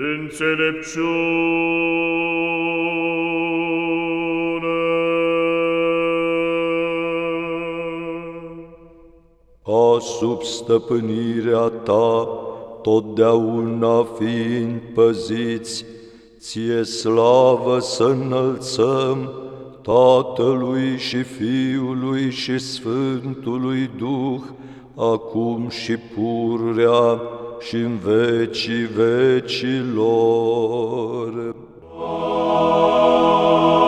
înțelepciune. A sub stăpânirea ta, totdeauna fiind păziți, ție slavă să înălțăm Tatălui și Fiului și Sfântului Duh, acum și pururea și în vecii vecilor. Amin.